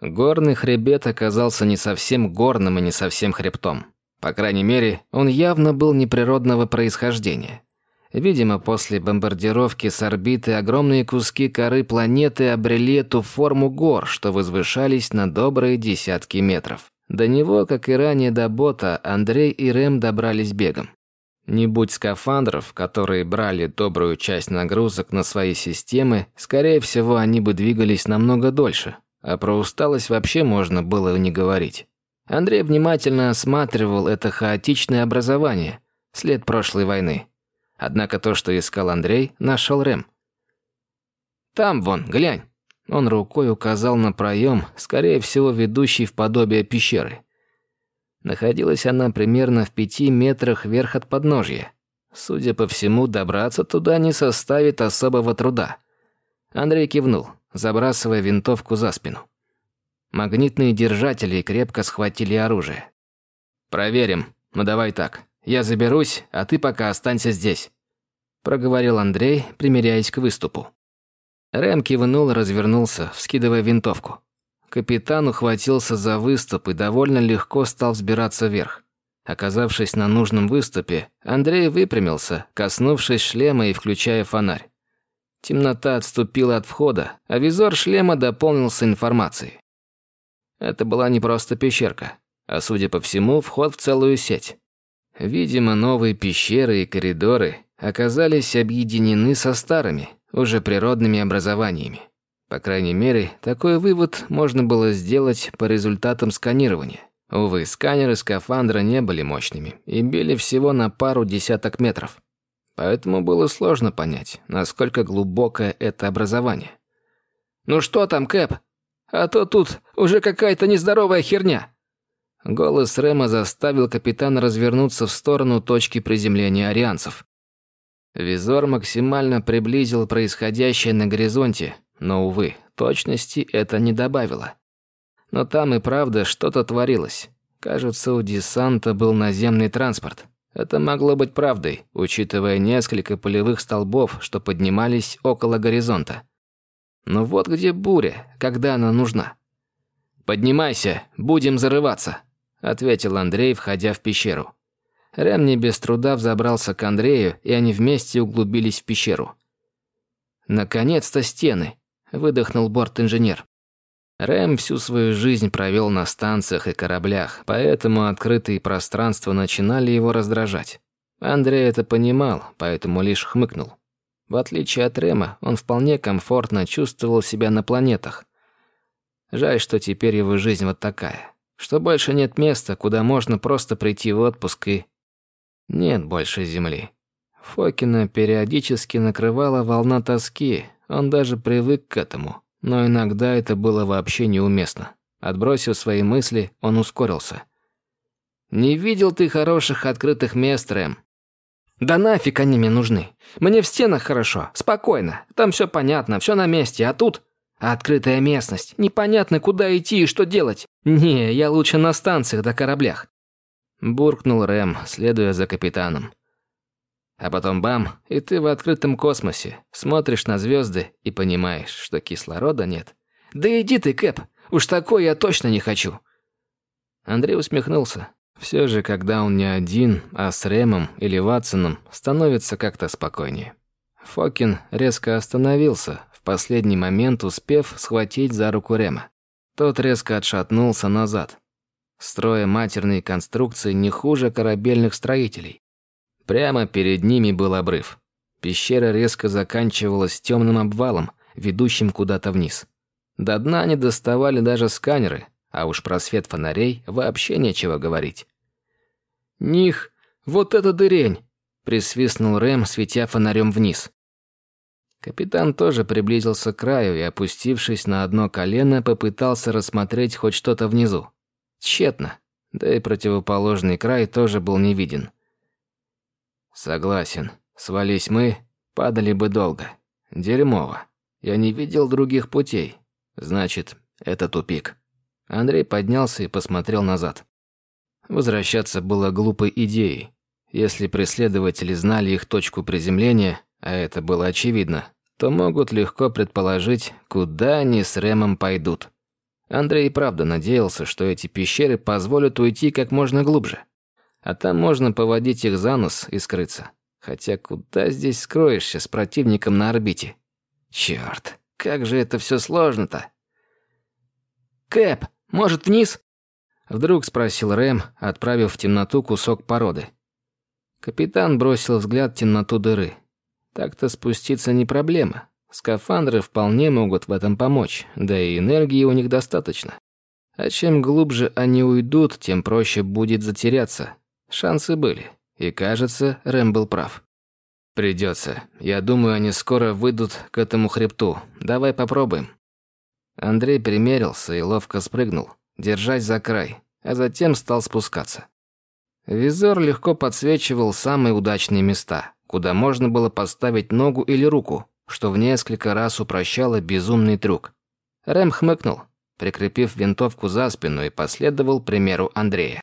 Горный хребет оказался не совсем горным и не совсем хребтом. По крайней мере, он явно был неприродного происхождения. Видимо, после бомбардировки с орбиты огромные куски коры планеты обрели эту форму гор, что возвышались на добрые десятки метров. До него, как и ранее до бота, Андрей и Рэм добрались бегом. Не будь скафандров, которые брали добрую часть нагрузок на свои системы, скорее всего, они бы двигались намного дольше. А про усталость вообще можно было не говорить. Андрей внимательно осматривал это хаотичное образование, след прошлой войны. Однако то, что искал Андрей, нашел Рэм. «Там вон, глянь!» Он рукой указал на проем, скорее всего, ведущий в подобие пещеры. Находилась она примерно в пяти метрах вверх от подножья. Судя по всему, добраться туда не составит особого труда. Андрей кивнул, забрасывая винтовку за спину. Магнитные держатели крепко схватили оружие. «Проверим. Ну давай так. Я заберусь, а ты пока останься здесь», — проговорил Андрей, примиряясь к выступу. Рэм кивнул развернулся, вскидывая винтовку. Капитан ухватился за выступ и довольно легко стал взбираться вверх. Оказавшись на нужном выступе, Андрей выпрямился, коснувшись шлема и включая фонарь. Темнота отступила от входа, а визор шлема дополнился информацией. Это была не просто пещерка, а, судя по всему, вход в целую сеть. Видимо, новые пещеры и коридоры оказались объединены со старыми, уже природными образованиями. По крайней мере, такой вывод можно было сделать по результатам сканирования. Увы, сканеры скафандра не были мощными и били всего на пару десяток метров. Поэтому было сложно понять, насколько глубокое это образование. «Ну что там, Кэп? А то тут уже какая-то нездоровая херня!» Голос Рэма заставил капитана развернуться в сторону точки приземления арианцев. Визор максимально приблизил происходящее на горизонте, но, увы, точности это не добавило. Но там и правда что-то творилось. Кажется, у десанта был наземный транспорт. Это могло быть правдой, учитывая несколько полевых столбов, что поднимались около горизонта. Но вот где буря, когда она нужна. «Поднимайся, будем зарываться», — ответил Андрей, входя в пещеру. Рэм не без труда взобрался к Андрею, и они вместе углубились в пещеру. «Наконец-то стены», — выдохнул борт-инженер. Рэм всю свою жизнь провел на станциях и кораблях, поэтому открытые пространства начинали его раздражать. Андрей это понимал, поэтому лишь хмыкнул. В отличие от Рема, он вполне комфортно чувствовал себя на планетах. Жаль, что теперь его жизнь вот такая что больше нет места, куда можно просто прийти в отпуск и... Нет больше земли. Фокина периодически накрывала волна тоски, он даже привык к этому, но иногда это было вообще неуместно. Отбросив свои мысли, он ускорился. «Не видел ты хороших открытых мест, Рэм?» «Да нафиг они мне нужны. Мне в стенах хорошо, спокойно. Там все понятно, все на месте, а тут...» открытая местность. Непонятно, куда идти и что делать. Не, я лучше на станциях да кораблях. Буркнул Рэм, следуя за капитаном. А потом бам, и ты в открытом космосе. Смотришь на звезды и понимаешь, что кислорода нет. Да иди ты, Кэп, уж такое я точно не хочу. Андрей усмехнулся. Все же, когда он не один, а с Рэмом или Ватсоном, становится как-то спокойнее. Фокин резко остановился, последний момент успев схватить за руку Рема. Тот резко отшатнулся назад, строя матерные конструкции не хуже корабельных строителей. Прямо перед ними был обрыв. Пещера резко заканчивалась темным обвалом, ведущим куда-то вниз. До дна не доставали даже сканеры, а уж про свет фонарей вообще нечего говорить. «Них, вот это дырень!» – присвистнул Рэм, светя фонарем вниз. Капитан тоже приблизился к краю и, опустившись на одно колено, попытался рассмотреть хоть что-то внизу. Тщетно. Да и противоположный край тоже был не виден. «Согласен. Свались мы, падали бы долго. Дерьмово. Я не видел других путей. Значит, это тупик». Андрей поднялся и посмотрел назад. Возвращаться было глупой идеей. Если преследователи знали их точку приземления, а это было очевидно, то могут легко предположить, куда они с Рэмом пойдут. Андрей правда надеялся, что эти пещеры позволят уйти как можно глубже. А там можно поводить их за нос и скрыться. Хотя куда здесь скроешься с противником на орбите? Чёрт, как же это все сложно-то. «Кэп, может, вниз?» Вдруг спросил Рэм, отправив в темноту кусок породы. Капитан бросил взгляд в темноту дыры. Так-то спуститься не проблема. Скафандры вполне могут в этом помочь, да и энергии у них достаточно. А чем глубже они уйдут, тем проще будет затеряться. Шансы были. И кажется, Рэм был прав. Придется. Я думаю, они скоро выйдут к этому хребту. Давай попробуем. Андрей примерился и ловко спрыгнул, держась за край, а затем стал спускаться. Визор легко подсвечивал самые удачные места, куда можно было поставить ногу или руку, что в несколько раз упрощало безумный трюк. Рэм хмыкнул, прикрепив винтовку за спину и последовал примеру Андрея.